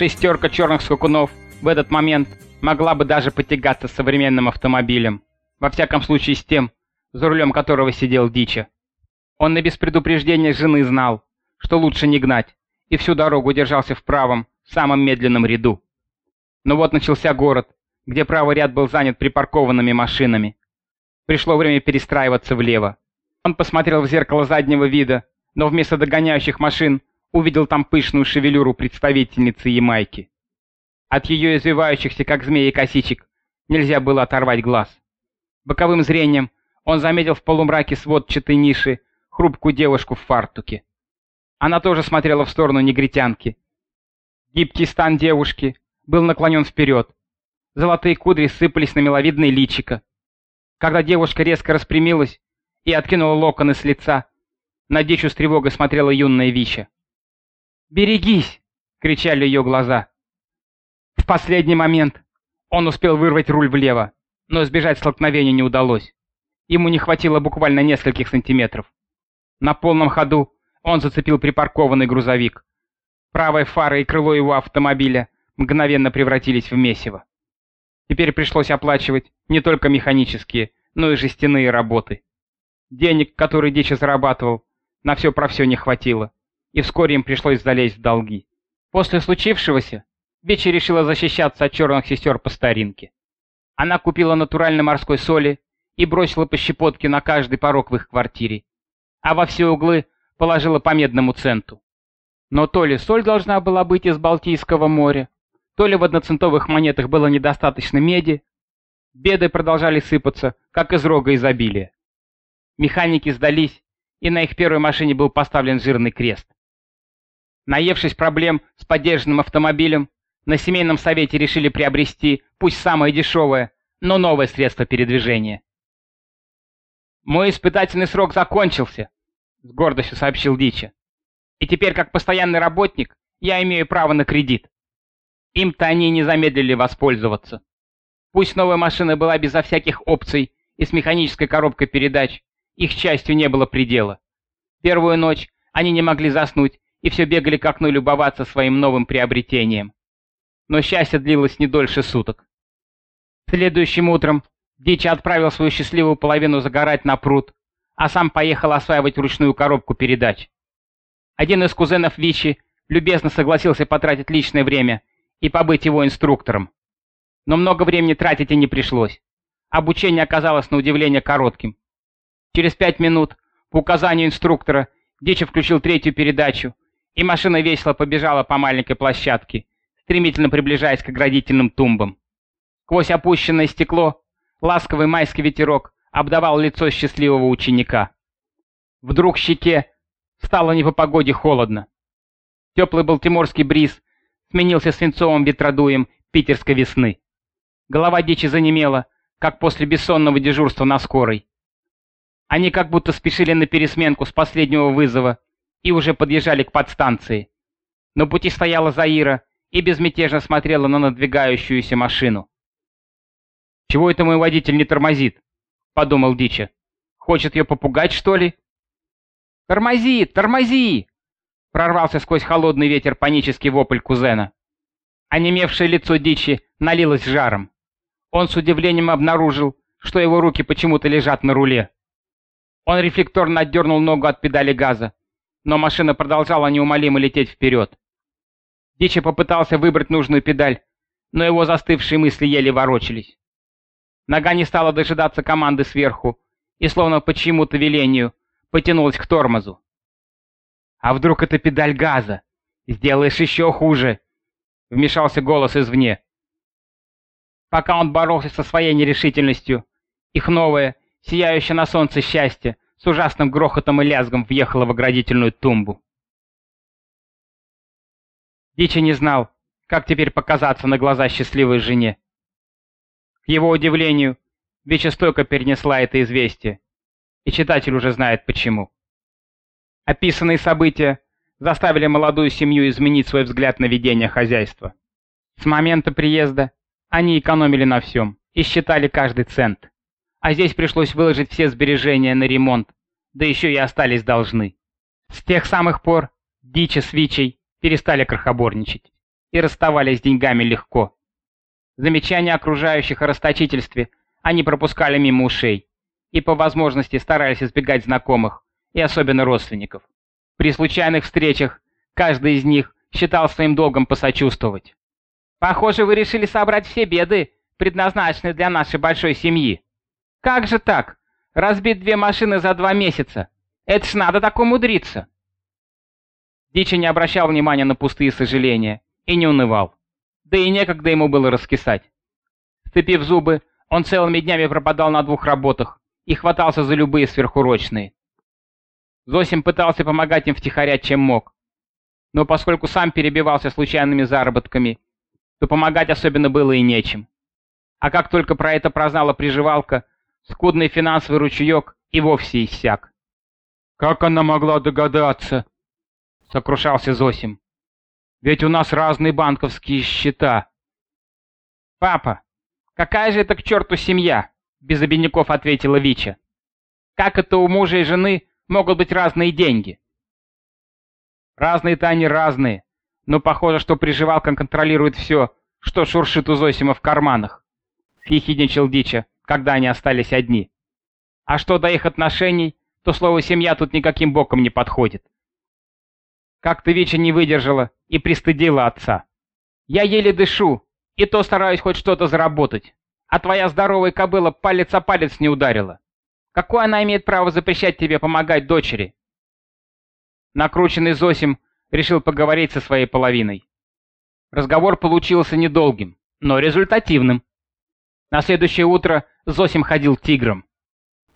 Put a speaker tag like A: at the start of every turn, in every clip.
A: Шестерка черных скакунов в этот момент могла бы даже потягаться с современным автомобилем, во всяком случае с тем, за рулем которого сидел Дича. Он и без предупреждения жены знал, что лучше не гнать, и всю дорогу держался в правом, самом медленном ряду. Но вот начался город, где правый ряд был занят припаркованными машинами. Пришло время перестраиваться влево. Он посмотрел в зеркало заднего вида, но вместо догоняющих машин увидел там пышную шевелюру представительницы Ямайки. От ее извивающихся, как змеи, косичек нельзя было оторвать глаз. Боковым зрением он заметил в полумраке сводчатой ниши хрупкую девушку в фартуке. Она тоже смотрела в сторону негритянки. Гибкий стан девушки был наклонен вперед. Золотые кудри сыпались на миловидное личико. Когда девушка резко распрямилась и откинула локоны с лица, на дичу с тревогой смотрела юная Вича. «Берегись!» — кричали ее глаза. В последний момент он успел вырвать руль влево, но избежать столкновения не удалось. Ему не хватило буквально нескольких сантиметров. На полном ходу он зацепил припаркованный грузовик. Правая фара и крыло его автомобиля мгновенно превратились в месиво. Теперь пришлось оплачивать не только механические, но и жестяные работы. Денег, которые Дичи зарабатывал, на все про все не хватило и вскоре им пришлось залезть в долги. После случившегося Бичи решила защищаться от черных сестер по старинке. Она купила натуральной морской соли и бросила по щепотке на каждый порог в их квартире, а во все углы положила по медному центу. Но то ли соль должна была быть из Балтийского моря, то ли в одноцентовых монетах было недостаточно меди, беды продолжали сыпаться, как из рога изобилия. Механики сдались, и на их первой машине был поставлен жирный крест. Наевшись проблем с поддержанным автомобилем, на семейном совете решили приобрести, пусть самое дешевое, но новое средство передвижения. «Мой испытательный срок закончился», — с гордостью сообщил Дичи. «И теперь, как постоянный работник, я имею право на кредит». Им-то они не замедлили воспользоваться. Пусть новая машина была безо всяких опций и с механической коробкой передач, их счастью не было предела. Первую ночь они не могли заснуть и все бегали к окну любоваться своим новым приобретением. Но счастье длилось не дольше суток. Следующим утром Дичи отправил свою счастливую половину загорать на пруд, а сам поехал осваивать ручную коробку передач. Один из кузенов Вичи любезно согласился потратить личное время и побыть его инструктором. Но много времени тратить и не пришлось. Обучение оказалось на удивление коротким. Через пять минут, по указанию инструктора, Дичи включил третью передачу и машина весело побежала по маленькой площадке, стремительно приближаясь к оградительным тумбам. Сквозь опущенное стекло ласковый майский ветерок обдавал лицо счастливого ученика. Вдруг щеке стало не по погоде холодно. Теплый балтиморский бриз сменился свинцовым ветродуем питерской весны. Голова дичи занемела, как после бессонного дежурства на скорой. Они как будто спешили на пересменку с последнего вызова и уже подъезжали к подстанции. На пути стояла Заира и безмятежно смотрела на надвигающуюся машину. «Чего это мой водитель не тормозит?» — подумал Дича. «Хочет ее попугать, что ли?» «Тормози! Тормози!» — прорвался сквозь холодный ветер панический вопль кузена. Онемевшее лицо Дичи налилось жаром. Он с удивлением обнаружил, что его руки почему-то лежат на руле. Он рефлекторно отдернул ногу от педали газа но машина продолжала неумолимо лететь вперед. Дичи попытался выбрать нужную педаль, но его застывшие мысли еле ворочались. Нога не стала дожидаться команды сверху и, словно по чьему-то велению, потянулась к тормозу. «А вдруг это педаль газа? Сделаешь еще хуже!» — вмешался голос извне. Пока он боролся со своей нерешительностью, их новое, сияющее на солнце счастье, с ужасным грохотом и лязгом въехала в оградительную тумбу. Дичи не знал, как теперь показаться на глаза счастливой жене. К его удивлению, Бича стойко перенесла это известие, и читатель уже знает почему. Описанные события заставили молодую семью изменить свой взгляд на ведение хозяйства. С момента приезда они экономили на всем и считали каждый цент а здесь пришлось выложить все сбережения на ремонт, да еще и остались должны. С тех самых пор Дичи с Вичей перестали крохоборничать. и расставались с деньгами легко. Замечания окружающих о расточительстве они пропускали мимо ушей и по возможности старались избегать знакомых и особенно родственников. При случайных встречах каждый из них считал своим долгом посочувствовать. «Похоже, вы решили собрать все беды, предназначенные для нашей большой семьи. Как же так? Разбить две машины за два месяца. Это ж надо так умудриться!» Дичи не обращал внимания на пустые сожаления и не унывал. Да и некогда ему было раскисать. Сцепив зубы, он целыми днями пропадал на двух работах и хватался за любые сверхурочные. Зосим пытался помогать им втихаря, чем мог. Но поскольку сам перебивался случайными заработками, то помогать особенно было и нечем. А как только про это прознала приживалка, скудный финансовый ручеек и вовсе иссяк.
B: «Как она могла догадаться?» — сокрушался Зосим. «Ведь у нас разные банковские счета».
A: «Папа, какая же это к черту семья?» — без обиняков ответила Вича. «Как это у мужа и жены могут быть разные деньги?» «Разные-то они разные, но похоже, что приживалка контролирует все, что шуршит у Зосима в карманах», — хихидничал Дича, когда они остались одни. «А что до их отношений, то слово «семья» тут никаким боком не подходит». Как-то Вича не выдержала и пристыдила отца. «Я еле дышу, и то стараюсь хоть что-то заработать, а твоя здоровая кобыла палец о палец не ударила. Какое она имеет право запрещать тебе помогать дочери?» Накрученный Зосим решил поговорить со своей половиной. Разговор получился недолгим, но результативным. На следующее утро Зосим ходил тигром.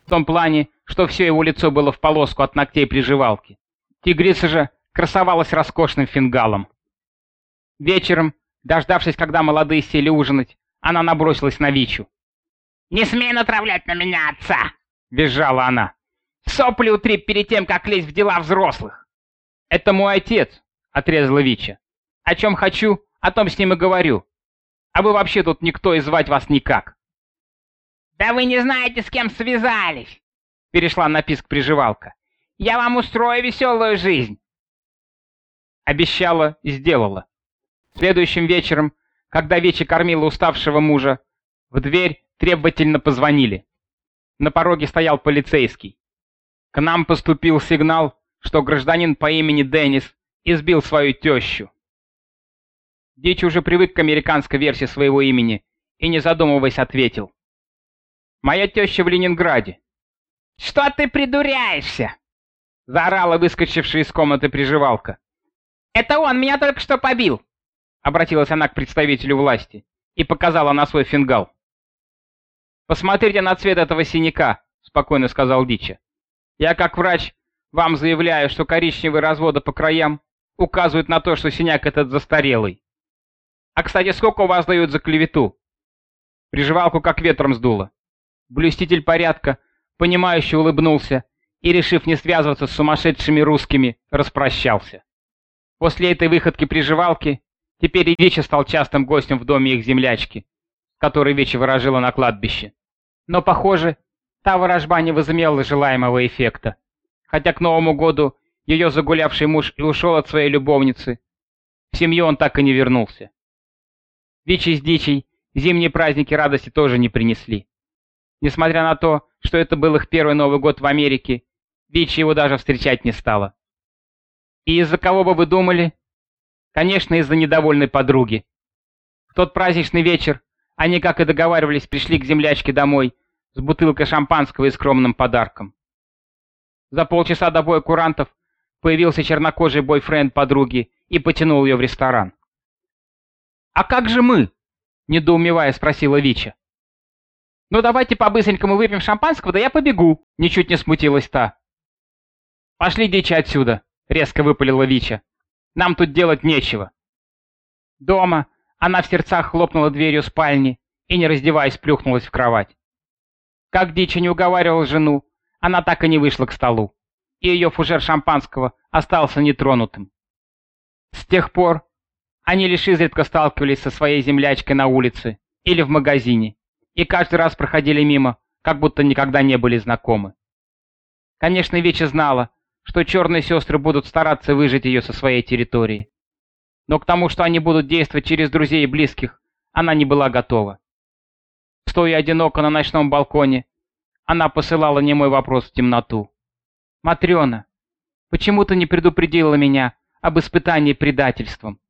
A: В том плане, что все его лицо было в полоску от ногтей приживалки. Тигрица же красовалась роскошным фингалом. Вечером, дождавшись, когда молодые сели ужинать, она набросилась на Вичу. «Не смей натравлять на меня отца!» — визжала она. «Сопли утри перед тем, как лезть в дела взрослых!» «Это мой отец!» — отрезала Вича. «О чем хочу, о том с ним и говорю. А вы вообще тут никто и звать вас никак!» «Да вы не знаете, с кем связались!» — перешла на писк приживалка. «Я вам устрою веселую жизнь!» Обещала и сделала. Следующим вечером, когда Веча кормила уставшего мужа, в дверь требовательно позвонили. На пороге стоял полицейский. К нам поступил сигнал, что гражданин по имени Деннис избил свою тещу. Дичь уже привык к американской версии своего имени и, не задумываясь, ответил. «Моя теща в Ленинграде». «Что ты придуряешься?» — заорала выскочившая из комнаты приживалка. «Это он меня только что побил!» — обратилась она к представителю власти и показала на свой фингал. «Посмотрите на цвет этого синяка», — спокойно сказал Дича. «Я, как врач, вам заявляю, что коричневые разводы по краям указывают на то, что синяк этот застарелый. А, кстати, сколько у вас дают за клевету?» Приживалку как ветром сдуло. Блюститель порядка, понимающе улыбнулся и, решив не связываться с сумасшедшими русскими, распрощался. После этой выходки приживалки, теперь и стал частым гостем в доме их землячки, который Вечи выражила на кладбище. Но, похоже, та ворожба не возымела желаемого эффекта. Хотя к Новому году ее загулявший муж и ушел от своей любовницы, в семью он так и не вернулся. Вичи с Дичей зимние праздники радости тоже не принесли. Несмотря на то, что это был их первый Новый год в Америке, Вичи его даже встречать не стала. И из-за кого бы вы думали? Конечно, из-за недовольной подруги. В тот праздничный вечер они, как и договаривались, пришли к землячке домой с бутылкой шампанского и скромным подарком. За полчаса до боя курантов появился чернокожий бойфренд подруги и потянул ее в ресторан. «А как же мы?» — недоумевая спросила Вича. «Ну давайте по-быстренькому выпьем шампанского, да я побегу!» — ничуть не смутилась та. «Пошли, Дича, отсюда!» — резко выпалила Вича. «Нам тут делать нечего». Дома она в сердцах хлопнула дверью спальни и, не раздеваясь, плюхнулась в кровать. Как Дича не уговаривала жену, она так и не вышла к столу, и ее фужер шампанского остался нетронутым. С тех пор они лишь изредка сталкивались со своей землячкой на улице или в магазине, и каждый раз проходили мимо, как будто никогда не были знакомы. Конечно, Веча знала, что черные сестры будут стараться выжить ее со своей территории. Но к тому, что они будут действовать через друзей и близких, она не была готова. Стоя одиноко на ночном балконе, она посылала немой вопрос в темноту. «Матрена, почему ты не предупредила меня об испытании предательством?»